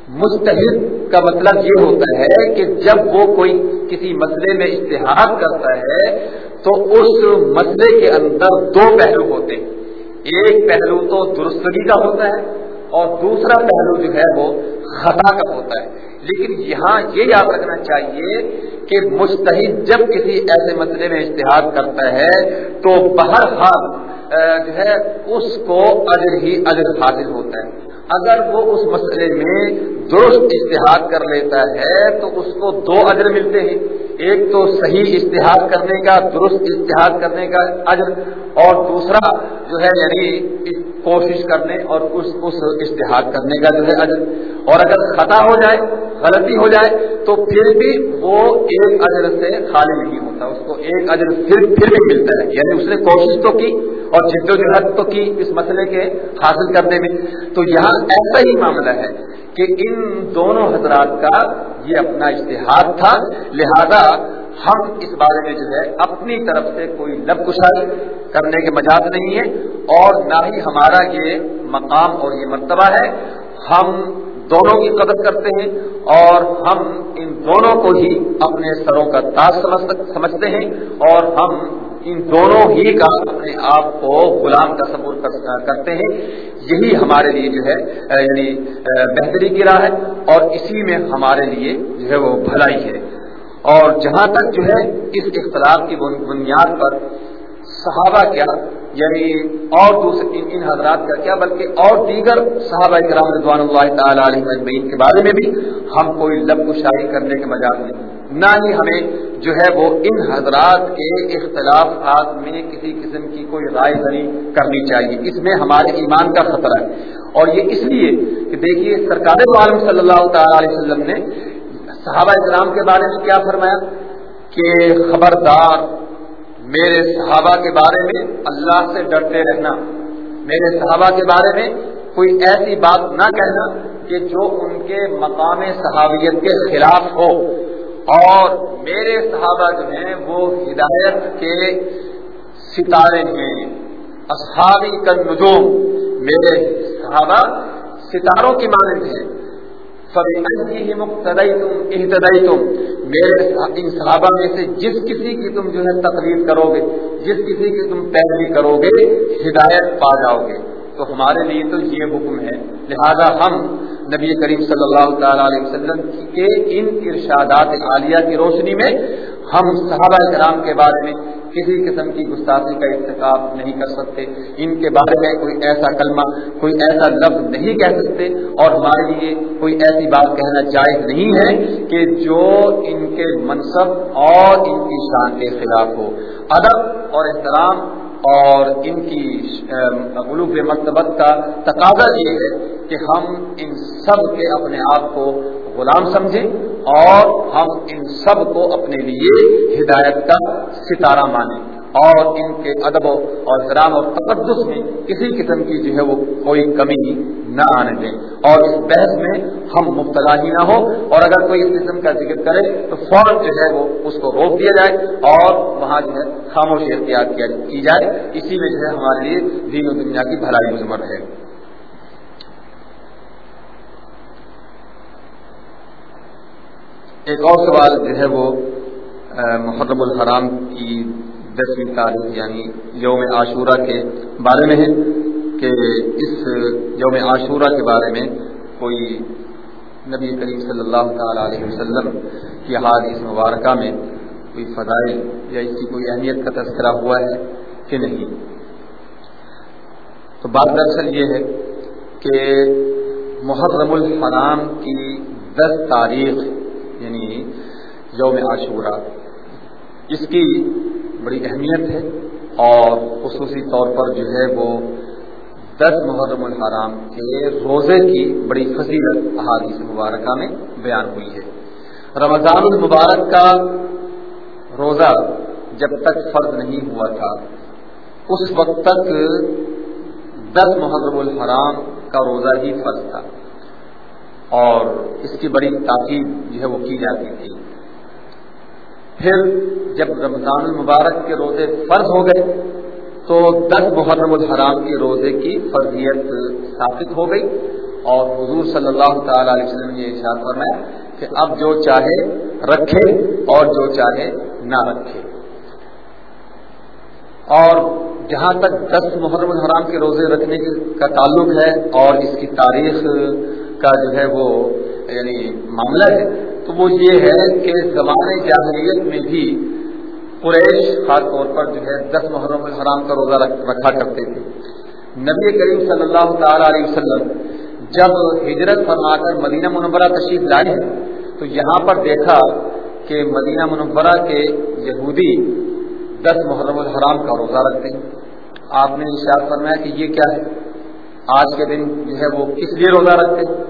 مستحد کا مطلب یہ ہوتا ہے کہ جب وہ کوئی کسی مسئلے میں اشتہار کرتا ہے، تو اس مسئلے کے اندر دو پہلو ہوتے ہیں۔ ایک پہلو تو درستگی کا ہوتا ہے اور دوسرا پہلو جو ہے وہ خطا کا ہوتا ہے۔ لیکن یہاں یہ یاد رکھنا چاہیے کہ مستحد جب کسی ایسے مسئلے میں اشتہار کرتا ہے تو بہرحال جو ہے، اس کو اجر ہی اجر حاصل ہوتا ہے۔ اگر وہ اس مسئلے میں درست اشتہار کر لیتا ہے تو اس کو دو اجر ملتے ہیں۔ ایک تو صحیح اشتہار کرنے کا، درست اشتہار کرنے کا اجر، اور دوسرا جو ہے یعنی کوشش کرنے اور اس اس اشتہار کرنے کا جو ہے اجر۔ اور اگر خطا ہو جائے غلطی ہو جائے تو پھر بھی وہ ایک اجر سے خالی نہیں ہوتا، اس کو ایک اجر پھر پھر بھی ملتا ہے۔ یعنی اس نے کوشش تو کی اور جد و جہد تو کی اس مسئلے کے حاصل کرنے میں۔ تو یہاں ایسا ہی معاملہ ہے کہ ان دونوں حضرات کا یہ اپنا اشتہار تھا۔ لہذا ہم اس بارے میں جو ہے اپنی طرف سے کوئی لب کشائی کرنے کے مجاز نہیں ہے اور نہ ہی ہمارا یہ مقام اور یہ مرتبہ ہے۔ ہم دونوں کی قدر کرتے ہیں اور ہم ان دونوں کو ہی اپنے سروں کا تاج سمجھتے ہیں اور ہم ان دونوں ہی کا اپنے آپ کو غلام کا سبور کرتے ہیں۔ یہی ہمارے لیے جو ہے یعنی بہتری کی راہ ہے اور اسی میں ہمارے لیے جو ہے وہ بھلائی ہے۔ اور جہاں تک جو ہے اس اختلاف کی بنیاد پر صحابہ کیا یعنی اور دوسرے ان حضرات کا کیا، بلکہ اور دیگر صحابہ کرام رضوان اللہ تعالی علیہ مجمعین کے بارے میں بھی ہم کوئی لب شاہی کرنے کے مجاز نہیں۔ نہ ہی ہمیں جو ہے وہ ان حضرات کے اختلافات میں کسی قسم کی کوئی رائے دری کرنی چاہیے۔ اس میں ہمارے ایمان کا خطرہ ہے۔ اور یہ اس لیے کہ دیکھیے، سرکار عالم صلی اللہ تعالی علیہ وسلم نے صحابہ اسلام کے بارے میں کیا فرمایا کہ خبردار میرے صحابہ کے بارے میں اللہ سے ڈرتے رہنا۔ میرے صحابہ کے بارے میں کوئی ایسی بات نہ کہنا کہ جو ان کے مقام صحابیت کے خلاف ہو۔ اور میرے صحابہ جو ہیں وہ ہدایت کے ستارے ہیں۔ اصحابی کا نجوم میرے صحابہ ستاروں کی مانند ہیں۔ تم تم میرے ان صحابہ میں سے جس کسی کی تم جو ہے تقریر کرو گے جس کسی کی تم پیروی کرو گے ہدایت پا جاؤ گے تو ہمارے لیے تو یہ حکم ہے۔ لہذا ہم نبی کریم صلی اللہ تعالی علیہ وسلم کے ان ارشادات عالیہ کی روشنی میں ہم صحابہ کرام کے بارے میں کسی قسم کی گستاخی کا انتخاب نہیں کر سکتے۔ ان کے بارے میں کوئی ایسا کلمہ، کوئی ایسا لفظ نہیں کہہ سکتے۔ اور ہمارے لیے کوئی ایسی بات کہنا جائز نہیں ہے کہ جو ان کے منصب اور ان کی شان کے خلاف ہو۔ ادب اور احترام اور ان کی غلوب مرتبت کا تقاضا یہ ہے کہ ہم ان سب کے اپنے آپ کو غلام سمجھیں اور ہم ان سب کو اپنے لیے ہدایت کا ستارہ مانیں اور ان کے ادب اور احترام اور تقدس میں کسی قسم کی جو ہے وہ کوئی کمی نہ آنے دیں اور اس بحث میں ہم مبتلا ہی نہ ہو اور اگر کوئی اس قسم کا ذکر کرے تو فوراً جو ہے وہ اس کو روک دیا جائے اور وہاں جو ہے خاموشی اختیار کی جائے۔ اسی میں جو ہے ہمارے لیے دین و دنیا کی بھلائی مزمر ہے۔ ایک اور سوال جو ہے وہ محرم الحرام کی دسویں تاریخ یعنی یوم عاشورہ کے بارے میں ہے کہ اس یوم عاشورہ کے بارے میں کوئی نبی کریم صلی اللہ تعالی علیہ وسلم کی حادث مبارکہ میں کوئی فضائل یا اس کی کوئی اہمیت کا تذکرہ ہوا ہے کہ نہیں؟ تو بات دراصل یہ ہے کہ محرم الحرام کی دس تاریخ یعنی یوم عاشورہ، اس کی بڑی اہمیت ہے اور خصوصی طور پر جو ہے وہ دس محرم الحرام کے روزے کی بڑی فضیلت احادیث مبارکہ میں بیان ہوئی ہے۔ رمضان المبارک کا روزہ جب تک فرض نہیں ہوا تھا، اس وقت تک دس محرم الحرام کا روزہ ہی فرض تھا۔ اور اس کی بڑی تاکید جو ہے وہ کی جاتی تھی۔ پھر جب رمضان المبارک کے روزے فرض ہو گئے، تو دس محرم الحرام کے روزے کی فرضیت ثابت ہو گئی اور حضور صلی اللہ تعالی علیہ وسلم نے ارشاد فرمایا کہ اب جو چاہے رکھے اور جو چاہے نہ رکھے۔ اور جہاں تک دس محرم الحرام کے روزے رکھنے کا تعلق ہے اور اس کی تاریخ کا جو ہے وہ یعنی معاملہ ہے، تو وہ یہ ہے کہ زمانے جاہلیت میں بھی قریش خاص طور پر جو ہے دس محرم الحرام کا روزہ رکھا کرتے تھے۔ نبی کریم صلی اللہ تعالی علیہ وسلم جب ہجرت فرما کر مدینہ منورہ تشریف لائے، تو یہاں پر دیکھا کہ مدینہ منورہ کے یہودی دس محرم الحرام کا روزہ رکھتے ہیں۔ آپ نے اشار فرمایا کہ یہ کیا ہے؟ آج کے دن جو ہے وہ کس لیے روزہ رکھتے ہیں؟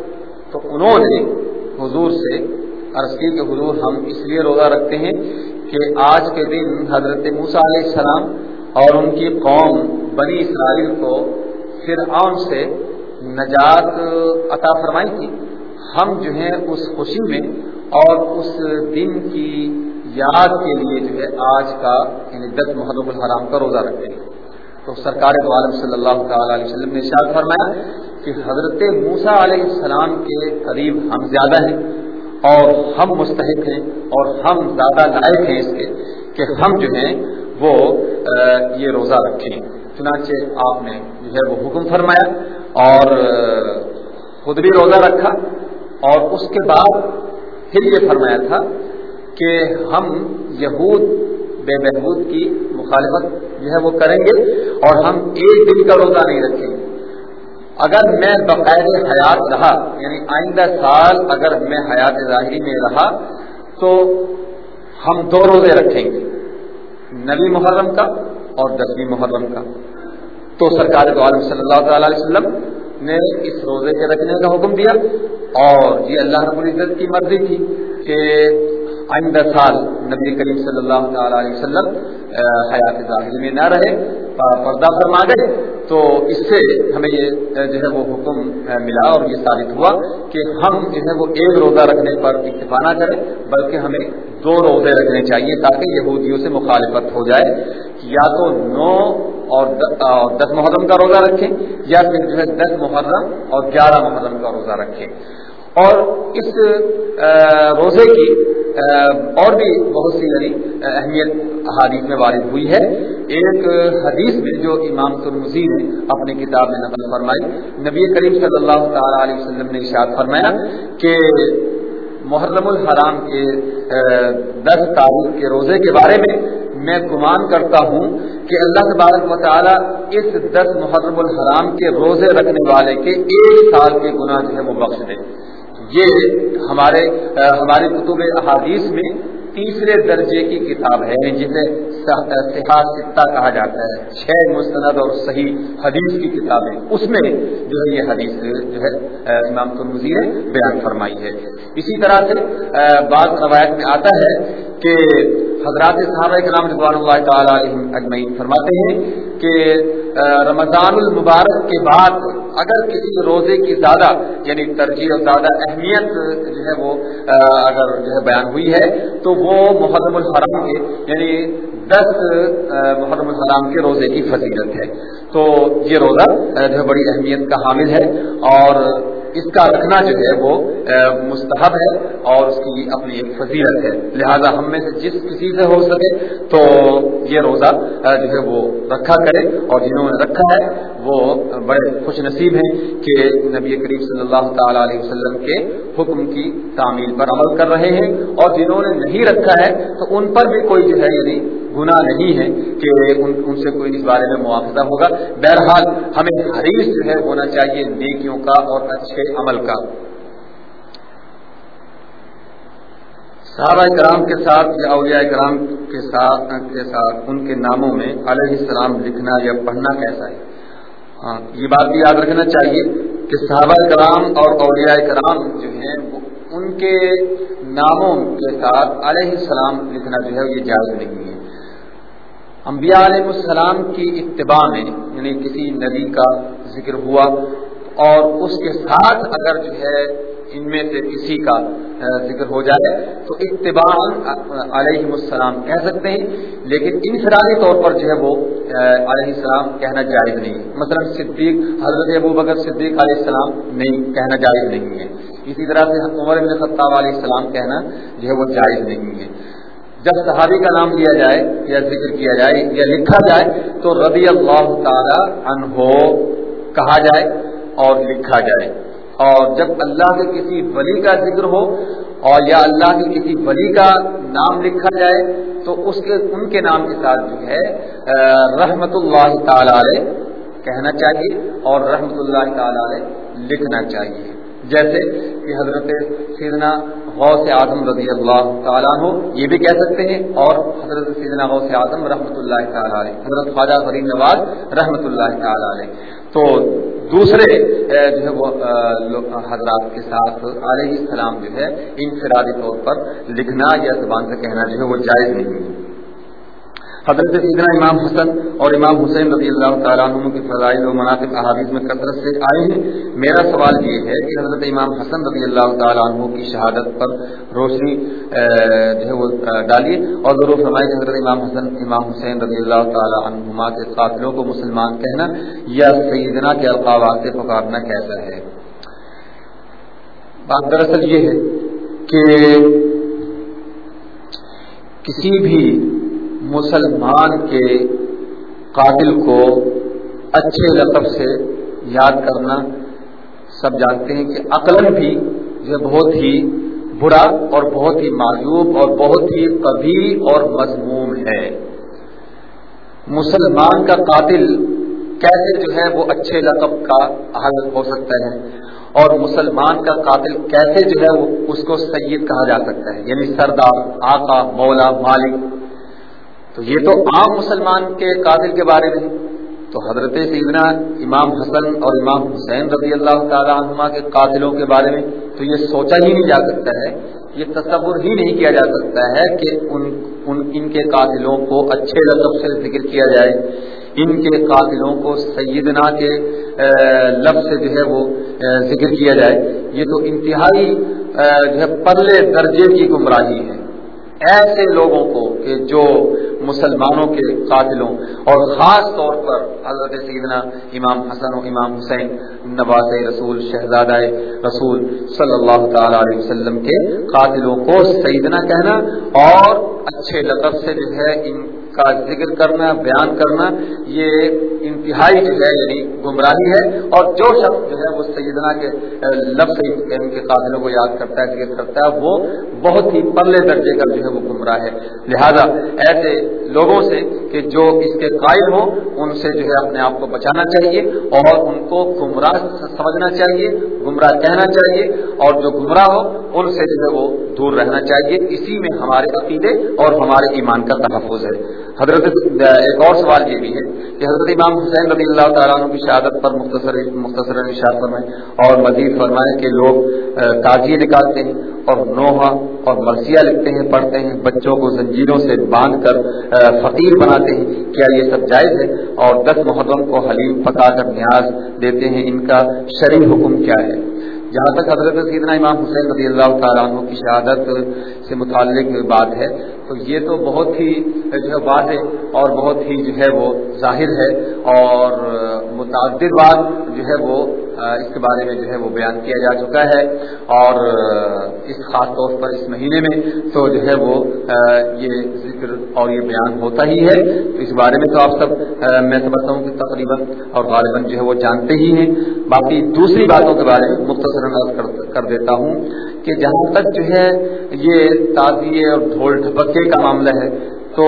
تو انہوں نے حضور سے عرض کی کہ حضور ہم اس لیے روزہ رکھتے ہیں کہ آج کے دن حضرت موسا علیہ السلام اور ان کی قوم بنی اسرائیل کو فرعون سے نجات عطا فرمائی تھی۔ ہم جو ہے اس خوشی میں اور اس دن کی یاد کے لیے جو ہے آج کا یعنی دس محرم الحرام کا روزہ رکھتے ہیں۔ تو سرکار عالم صلی اللہ تعالی علیہ وسلم نے شاد فرمایا کہ حضرت موسا علیہ السلام کے قریب ہم زیادہ ہیں اور ہم مستحق ہیں اور ہم زیادہ لائق ہیں اس کے کہ ہم جو ہیں وہ یہ روزہ رکھیں۔ چنانچہ آپ نے جو ہے وہ حکم فرمایا اور خود بھی روزہ رکھا اور اس کے بعد پھر یہ فرمایا تھا کہ ہم یہود بے بہبود کی مخالفت جو ہے وہ کریں گے اور ہم ایک دن کا روزہ نہیں رکھیں گے۔ اگر میں باقاعد حیات رہا یعنی آئندہ سال اگر میں حیات ظاہری میں رہا، تو ہم دو روزے رکھیں گے۔ نبی محرم کا اور دسویں محرم کا۔ تو سرکار عالم صلی اللہ تعالی علیہ وسلم نے اس روزے کے رکھنے کا حکم دیا اور یہ اللہ رب العزت کی مرضی تھی کہ آئندہ سال نبی کریم صلی اللہ تعالی علیہ وسلم حیات ظاہر میں نہ رہے پردہ فرما گئے، تو اس سے ہمیں یہ جو ہے وہ حکم ملا اور یہ ثابت ہوا کہ ہم جو ہے وہ ایک روزہ رکھنے پر اکتفا نہ کریں، بلکہ ہمیں دو روزے رکھنے چاہیے تاکہ یہودیوں سے مخالفت ہو جائے یا تو نو اور دس محرم کا روزہ رکھیں یا پھر جو ہے دس محرم اور گیارہ محرم کا روزہ رکھیں۔ اور اس روزے کی اور بھی بہت سی یعنی اہمیت حادیث میں وارد ہوئی ہے۔ ایک حدیث میں جو امام ترمزی نے اپنی کتاب میں نقل فرمائی، نبی کریم صلی اللہ تعالی علیہ وسلم نے ارشاد فرمایا کہ محرم الحرام کے دس تاریخ کے روزے کے بارے میں میں گمان کرتا ہوں کہ اللہ تبارک و تعالیٰ اس دس محرم الحرام کے روزے رکھنے والے کے ایک سال کے گناہ جو ہے وہ بخش دے۔ یہ ہمارے ہمارے کتب احادیث میں تیسرے درجے کی کتاب ہے، جسے صحاح سطح کہا جاتا ہے، چھ مستند اور صحیح حدیث کی کتابیں اس میں جو ہے یہ حدیث جو ہے امام ترمزی نے بیان فرمائی ہے۔ اسی طرح سے بعض روایت میں آتا ہے کہ حضرات صحابہ کرام رضوان اللہ تعالی علیہ اجمعین فرماتے ہیں کہ رمضان المبارک کے بعد اگر کسی روزے کی زیادہ یعنی ترجیح اور زیادہ اہمیت جو ہے وہ اگر جو ہے بیان ہوئی ہے، تو وہ محرم الحرام کے یعنی دس محرم الحرام کے روزے کی فضیلت ہے۔ تو یہ روزہ جو ہے بڑی اہمیت کا حامل ہے اور اس کا رکھنا جو ہے وہ مستحب ہے اور اس کی اپنی ایک فضیلت ہے۔ لہذا ہم میں سے جس کسی سے ہو سکے تو یہ روزہ جو ہے وہ رکھا کرے۔ اور جنہوں نے رکھا ہے، وہ بڑے خوش نصیب ہیں کہ نبی کریم صلی اللہ تعالی علیہ وسلم کے حکم کی تعمیل پر عمل کر رہے ہیں۔ اور جنہوں نے نہیں رکھا ہے تو ان پر بھی کوئی جو ہے یعنی گناہ نہیں ہے کہ ان ان سے کوئی اس بارے میں مواخذہ ہوگا۔ بہرحال ہمیں حریص جو ہے ہونا چاہیے نیکیوں کا اور اچھے عمل کا۔ صحابہ کرام کے ساتھ یا اولیاء کرام کے ساتھ کے ساتھ ان کے ناموں میں علیہ السلام لکھنا یا پڑھنا کیسا ہے؟ ہاں یہ بات بھی یاد رکھنا چاہیے کہ صحابہ کرام اور اولیاء کرام جو ہیں ان کے ناموں کے ساتھ علیہ السلام لکھنا جو ہے، یہ جائز نہیں ہے۔ انبیاء علیہ السلام کی اتباع میں یعنی کسی نبی کا ذکر ہوا اور اس کے ساتھ اگر جو ہے ان میں سے کسی کا ذکر ہو جائے تو اتباع علیہ السلام کہہ سکتے ہیں، لیکن انفرادی طور پر جو ہے وہ علیہ السلام کہنا جائز نہیں۔ مثلا صدیق، حضرت ابو بکر صدیق علیہ السلام نہیں، کہنا جائز نہیں ہے۔ اسی طرح سے عمر بن خطاب علیہ السلام کہنا جو ہے وہ جائز نہیں ہے۔ جب صحابی کا نام لیا جائے یا ذکر کیا جائے یا لکھا جائے تو رضی اللہ تعالی عنہ کہا جائے اور لکھا جائے۔ اور جب اللہ کے کسی ولی کا ذکر ہو اور یا اللہ کے کسی ولی کا نام لکھا جائے تو اس کے، ان کے نام کے ساتھ جو ہے رحمت اللہ تعالی علیہ کہنا چاہیے اور رحمت اللہ تعالی علیہ لکھنا چاہیے۔ جیسے کہ حضرت سیدنا غوث اعظم رضی اللہ تعالیٰ ہو یہ بھی کہہ سکتے ہیں اور حضرت سیدنا غوث اعظم رحمۃ اللہ تعالیٰ علیہ، حضرت خواجہ فریم نواز رحمۃ اللہ تعالیٰ علیہ۔ تو دوسرے جو ہے وہ حضرات کے ساتھ علیہ السلام جو ہے، انفرادی طور پر لکھنا یا زبان سے کہنا جو ہے وہ جائز نہیں ہے۔ حضرت سیدنا امام حسن اور امام حسین رضی اللہ تعالیٰ عنہ کی فضائل و مناسب احادیث میں کثرت سے آئے ہیں۔ میرا سوال یہ ہے کہ حضرت امام حسن رضی اللہ تعالیٰ عنہ کی شہادت پر روشنی جو ہے وہ ڈالیے اور ضرور فرمائے کہ حضرت امام حسن، امام حسین رضی اللہ تعالیٰ عنہما کے قاتلوں کو مسلمان کہنا یا سیدنا کے القابات سے پکارنا کیسا ہے؟ بات دراصل یہ ہے کہ کسی بھی مسلمان کے قاتل کو اچھے لقب سے یاد کرنا، سب جانتے ہیں کہ عقل بھی جو بہت ہی برا اور بہت ہی معیوب اور بہت ہی قبی اور مضموم ہے۔ مسلمان کا قاتل کیسے جو ہے وہ اچھے لقب کا حل ہو سکتا ہے اور مسلمان کا قاتل کیسے جو ہے وہ اس کو سید کہا جا سکتا ہے؟ یعنی سردار، آقا، مولا، مالک۔ تو یہ تو عام مسلمان کے قاتل کے بارے میں تو حضرت سیدنا امام حسن اور امام حسین رضی اللہ تعالیٰ عنما کے قاتلوں کے بارے میں تو یہ سوچا ہی نہیں جا سکتا ہے یہ تصور ہی نہیں کیا جا سکتا ہے کہ ان ان, ان کے قاتلوں کو اچھے لفظ سے ذکر کیا جائے۔ ان کے قاتلوں کو سیدنا کے لفظ سے جو ہے وہ ذکر کیا جائے۔ یہ تو انتہائی جو ہے پرلے درجے کی گمراہی ہے۔ ایسے لوگوں کو کہ جو مسلمانوں کے قاتلوں اور خاص طور پر حضرت سیدنا امام حسن و امام حسین، نواز رسول، شہزادہ رسول صلی اللہ تعالی علیہ وسلم کے قاتلوں کو سیدنا کہنا اور اچھے لقب سے جو ہے ان کا ذکر کرنا، بیان کرنا، یہ انتہائی جو ہے یعنی گمراہی ہے اور جو شخص جو ہے وہ سیدنا کے لفظ ان کے قابلوں کو یاد کرتا ہے، ذکر کرتا ہے، وہ بہت ہی پرلے درجے کا جو ہے وہ گمراہ ہے۔ لہذا ایسے لوگوں سے کہ جو اس کے قائل ہوں، ان سے جو ہے اپنے آپ کو بچانا چاہیے اور ان کو گمراہ سمجھنا چاہیے، گمراہ کہنا چاہیے اور جو گمراہ ہو، ان سے جو ہے وہ دور رہنا چاہیے۔ اسی میں ہمارے عقیدے اور ہمارے ایمان کا تحفظ ہے۔ حضرت ایک اور سوال یہ بھی ہے کہ حضرت امام حسین رضی اللہ تعالیٰ عنہ کی شہادت پر مختصر مختصر نشاد فرمائیں اور مزید فرمائیں کہ لوگ تازیے نکالتے ہیں اور نوحہ اور مرثیہ لکھتے ہیں، پڑھتے ہیں، بچوں کو زنجیروں سے باندھ کر فقیر بناتے ہیں۔ کیا یہ سب جائز ہے؟ اور دس محرم کو حلیم پکا کر نیاز دیتے ہیں۔ ان کا شرعی حکم کیا ہے؟ جہاں تک حضرت سیدنا امام حسین رضی اللہ تعالیٰ عنہ کی شہادت سے متعلق بات ہے۔ تو یہ تو بہت ہی جو ہے واضح اور بہت ہی جو ہے وہ ظاہر ہے۔ اور متعدد بات جو ہے وہ اس کے بارے میں جو ہے وہ بیان کیا جا چکا ہے۔ اور اس خاص طور پر اس مہینے میں تو جو ہے وہ یہ ذکر اور یہ بیان ہوتا ہی ہے۔ اس بارے میں تو آپ سب میں سمجھتا ہوں کہ تقریباً اور غالباً جو ہے وہ جانتے ہی ہیں۔ باقی دوسری باتوں کے بارے میں مختصر کر دیتا ہوں۔ کہ جہاں تک جو ہے یہ تازیے اور ڈھول ڈھپکے کا معاملہ ہے، تو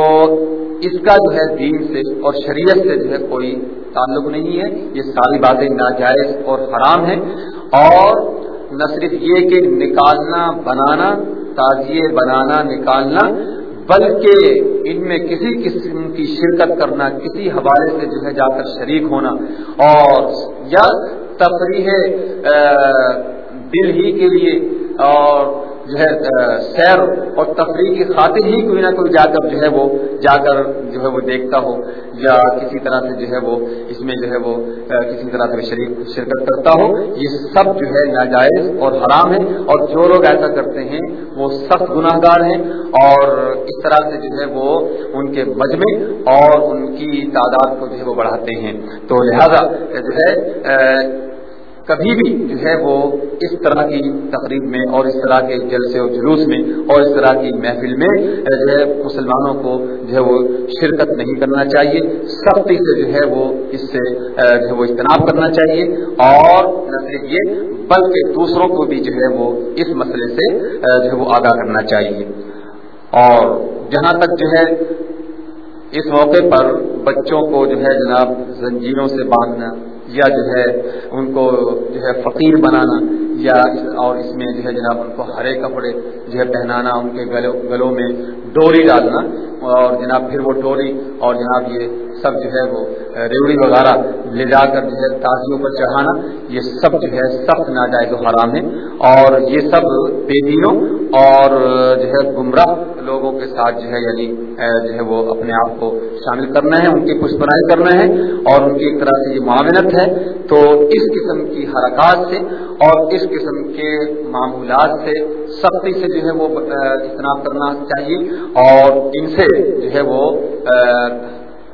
اس کا جو ہے دین سے اور شریعت سے جو ہے کوئی تعلق نہیں ہے۔ یہ ساری باتیں ناجائز اور حرام ہیں۔ اور نہ صرف یہ کہ نکالنا، بنانا، تازیے بنانا، نکالنا، بلکہ ان میں کسی قسم کی شرکت کرنا، کسی حوالے سے جو ہے جا کر شریک ہونا۔ اور یا تفریح دل ہی کے لیے اور جو ہے سیر اور تفریح کی خاطر ہی کوئی نہ کوئی جا کر جو ہے وہ جا کر جو ہے وہ دیکھتا ہو یا کسی طرح سے جو ہے وہ اس میں جو ہے وہ کسی طرح سے شریک، شرکت کرتا ہو، یہ سب جو ہے ناجائز اور حرام ہے اور جو لوگ ایسا کرتے ہیں وہ سخت گناہ گار ہیں اور اس طرح سے جو ہے وہ ان کے مجمع اور ان کی تعداد کو جو ہے وہ بڑھاتے ہیں۔ تو لہذا جو ہے کبھی بھی جو ہے وہ اس طرح کی تقریب میں اور اس طرح کے جلسے اور جلوس میں اور اس طرح کی محفل میں جو ہے مسلمانوں کو جو ہے وہ شرکت نہیں کرنا چاہیے، سختی سے جو ہے وہ اس سے جو ہے وہ اجتناب کرنا چاہیے اور نہ صرف یہ، بلکہ دوسروں کو بھی جو ہے وہ اس مسئلے سے جو ہے وہ آگاہ کرنا چاہیے۔ اور جہاں تک جو ہے اس موقع پر بچوں کو جو ہے جناب زنجیروں سے باندھنا یا جو ہے ان کو جو ہے فقیر بنانا، یا اور اس میں جو ہے جناب ان کو ہرے کپڑے جو ہے پہنانا، ان کے گلوں گلوں میں ڈوری ڈالنا۔ اور جناب پھر وہ ڈوری اور جناب یہ سب جو ہے وہ ریوڑی وغیرہ لے جا کر جو ہے تازیوں پر چڑھانا، یہ سب جو ہے سخت ناجائز و حرام ہے۔ اور یہ سب بے دینوں اور جو ہے گمراہ لوگوں کے ساتھ جو ہے یعنی جو ہے وہ اپنے آپ کو شامل کرنا ہے، ان کی پشپرائی کرنا ہے اور ان کی ایک طرح سے یہ معاونت ہے۔ تو اس قسم کی حرکات سے اور اس قسم کے معمولات سے سختی سے جو ہے وہ اجتناب کرنا چاہیے۔ اور ان سے جو ہے وہ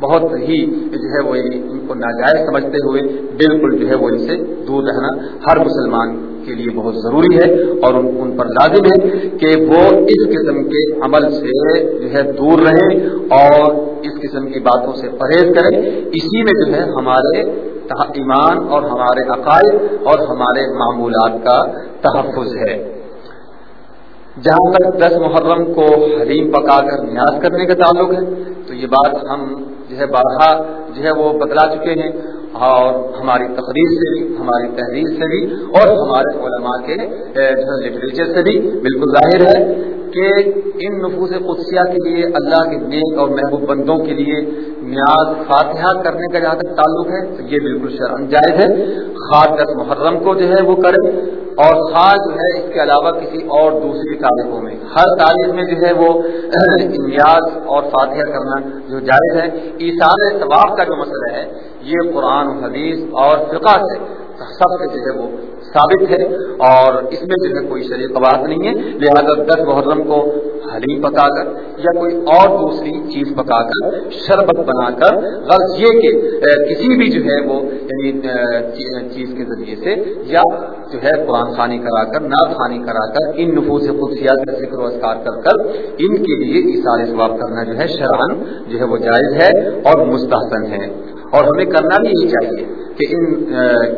بہت ہی جو ہے وہ ان کو ناجائز سمجھتے ہوئے بالکل جو ہے وہ ان سے دور رہنا ہر مسلمان کے لیے بہت ضروری ہے اور ان ان پر لازم ہے کہ وہ اس قسم کے عمل سے جو ہے دور رہیں اور اس قسم کی باتوں سے پرہیز کریں۔ اسی میں جو ہے ہمارے ایمان اور ہمارے عقائد اور ہمارے معمولات کا تحفظ ہے۔ جہاں تک دس محرم کو حلیم پکا کر نیاز کرنے کا تعلق ہے، تو یہ بات ہم جو ہے بارہا جو ہے وہ بدلا چکے ہیں۔ اور ہماری تقریر سے بھی، ہماری تحریر سے بھی، اور ہمارے علماء کے لٹریچر سے بھی بالکل ظاہر ہے۔ کہ ان نفوس قدسیہ کے لیے اللہ کے نیک اور محبوب بندوں کے لیے نیاز فاتحہ کرنے کا جہاں تک تعلق ہے، تو یہ بالکل شرم جائز ہے۔ خاص دس محرم کو جو ہے وہ کرے اور خاص جو ہے اس کے علاوہ کسی اور دوسری تاریخوں میں۔ ہر تاریخ میں جو ہے وہ نیاز اور فاتحہ کرنا جو جائز ہے۔ ایسان ثواب کا جو مسئلہ ہے، یہ قرآن و حدیث اور فقہ سے سب سے جو ہے وہ ثابت ہے اور اس میں جو ہے کوئی شریف قواعد نہیں ہے، لہٰذا دس محرم کو حلیم پکا کر یا کوئی اور دوسری چیز پکا کر، شربت بنا کر، غرض یہ کہ کسی بھی جو ہے وہ یعنی چیز کے ذریعے سے، یا جو ہے قرآن خانی کرا کر ناد خانی کرا کر، ان نفوس خصوصیات کا ذکر و اذکار کر کر، ان کے لیے اثار ثواب کرنا جو ہے شران جو ہے وہ جائز ہے اور مستحسن ہے۔ اور ہمیں کرنا بھی یہی چاہیے کہ ان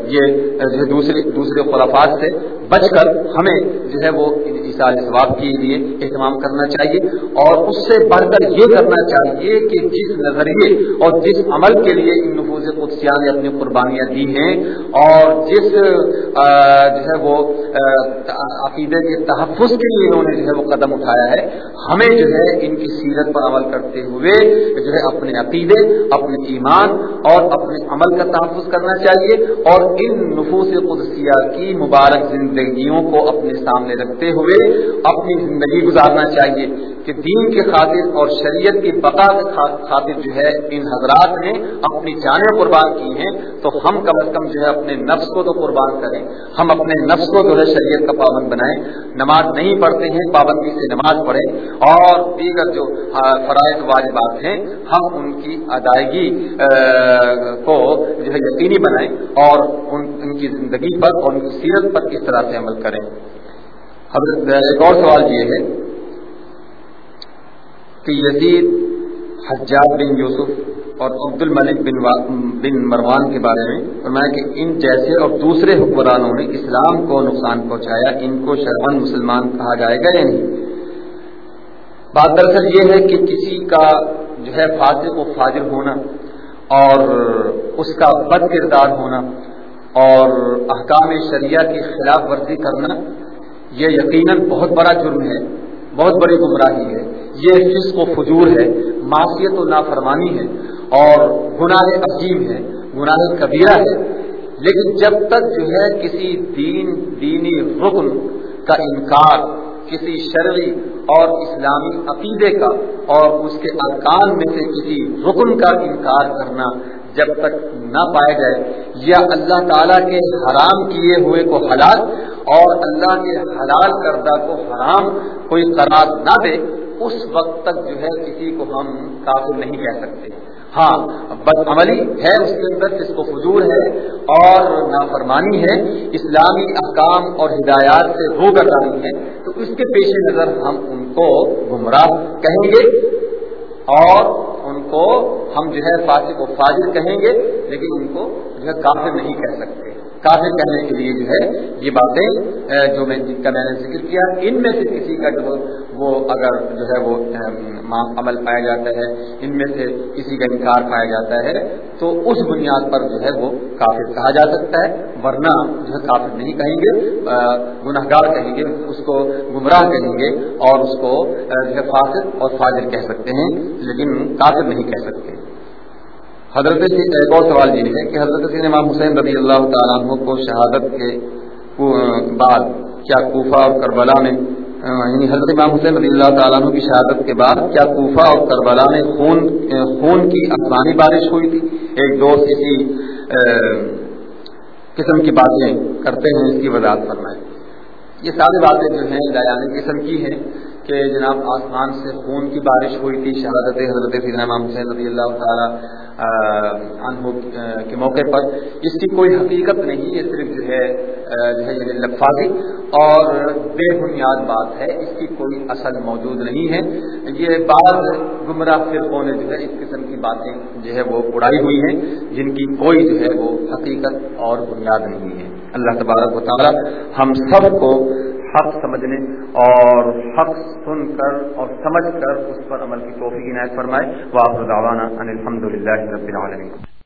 یہ دوسرے دوسرے خلافات سے بچ کر ہمیں جو ہے وہ عیسائی ثواب کے لیے اہتمام کرنا چاہیے اور اس سے بڑھ کر یہ کرنا چاہیے کہ جس نظریے اور جس عمل کے لیے ان نفوذ قدسیاں نے اپنی قربانیاں دی ہیں اور جس جو ہے وہ عقیدے کے تحفظ کے لیے انہوں نے جو ہے وہ قدم اٹھایا ہے، ہمیں جو ہے ان کی سیرت پر عمل کرتے ہوئے جو ہے اپنے عقیدے، اپنے ایمان اور اپنے عمل کا تحفظ کرنا کرنا چاہیے اور ان نفوس قدسیہ کی مبارک زندگیوں کو اپنے سامنے رکھتے ہوئے اپنی زندگی گزارنا چاہیے کہ دین کے خاطر اور شریعت کی بقا کے خاطر جو ہے ان حضرات نے اپنی جانیں قربان کی ہیں، تو ہم کم از کم جو ہے اپنے نفس کو تو قربان کریں۔ ہم اپنے نفس کو جو ہے شریعت کا پابند بنائیں۔ نماز نہیں پڑھتے ہیں، پابندی سے نماز پڑھیں۔ اور دیگر جو فرائض واجبات ہیں، ہم ان کی ادائیگی کو جو ہے یقینی بنائیں اور ان ان کی زندگی پر اور ان کی سیرت پر کس طرح سے عمل کریں۔ حضرت ایک اور سوال یہ ہے کہ یزید حجاب بن یوسف اور عبد الملک بن بن مروان کے بارے میں فرمایا کہ ان جیسے اور دوسرے حکمرانوں نے اسلام کو نقصان پہنچایا، ان کو شرحن مسلمان کہا جائے گا یا نہیں؟ بات دراصل یہ ہے کہ کسی کا جو ہے فاسق و فاجر ہونا اور اس کا بد کردار ہونا اور احکام شریعہ کی خلاف ورزی کرنا یہ یقیناً بہت بڑا جرم ہے، بہت بڑی گمراہی ہے۔ یہ فسق و فجور ہے معاشیت و نافرمانی ہے اور گناہ عظیم ہے، گناہ کبیرہ ہے۔ لیکن جب تک جو ہے کسی دین، دینی رکن کا انکار، کسی شرعی اور اسلامی عقیدے کا اور اس کے ارکان میں سے کسی رکن کا انکار کرنا جب تک نہ پایا جائے، یا اللہ تعالیٰ کے حرام کیے ہوئے کو حلال اور اللہ کے حلال کردہ کو حرام کوئی قرار نہ دے، اس وقت تک جو ہے کسی کو ہم کافر نہیں کہہ سکتے۔ ہاں بد عملی ہے اس کے اندر، جس کو فضور ہے اور نافرمانی ہے، اسلامی احکام اور ہدایات سے رو گردانی ہے۔ تو اس کے پیش نظر ہم ان کو گمراہ کہیں گے۔ اور ان کو ہم جو ہے فاسق و فاضر کہیں گے، لیکن ان کو جو ہے کافر نہیں کہہ سکتے۔ کافر کہنے کے لیے جو ہے یہ باتیں جو میں جن کا میں نے ذکر کیا، ان میں سے کسی کا جو وہ اگر جو ہے وہ عمل پایا جاتا ہے، ان میں سے کسی کا انکار پایا جاتا ہے، تو اس بنیاد پر جو ہے وہ کافر کہا جا سکتا ہے، ورنہ جو ہے کافر نہیں کہیں گے گناہ گار کہیں گے، اس کو گمراہ کہیں گے اور اس کو جو ہے فاصل اور فاضر کہہ سکتے ہیں، لیکن کافر نہیں کہہ سکتے۔ حضرت ایک اور سوال یہ ہے کہ حضرت امام حسین رضی اللہ تعالیٰ عنہ کو شہادت کے بعد کیا کوفہ اور کربلا میں یعنی حضرت امام حسین رضی اللہ تعالیٰ عنہ کی شہادت کے بعد کیا کوفہ اور کربلا میں خون خون کی افغانی بارش ہوئی تھی؟ ایک دوست اسی قسم کی باتیں کرتے ہیں، اس کی وضاحت فرمائیں یہ ساری باتیں جو ہیں دیا قسم کی ہیں۔ کہ جناب آسمان سے خون کی بارش ہوئی تھی، شہادت حضرت سیدنا امام حسین رضی اللہ تعالیٰ عنہ کے موقع پر۔ اس کی کوئی حقیقت نہیں، یہ صرف جو ہے جو ہے یعنی لفاظی اور بے بنیاد بات ہے۔ اس کی کوئی اصل موجود نہیں ہے۔ یہ بعض گمراہ فرقوں نے جو ہے، اس قسم کی باتیں جو ہے، وہ اڑائی ہوئی ہیں، جن کی کوئی جو ہے، وہ حقیقت اور بنیاد نہیں ہے۔ اللہ تبارک و تعالیٰ ہم سب کو حق سمجھنے اور حق سن کر اور سمجھ کر اس پر عمل کی توفیق عنایت فرمائے۔ وہ آپ ان الحمد للہ رب العالمین۔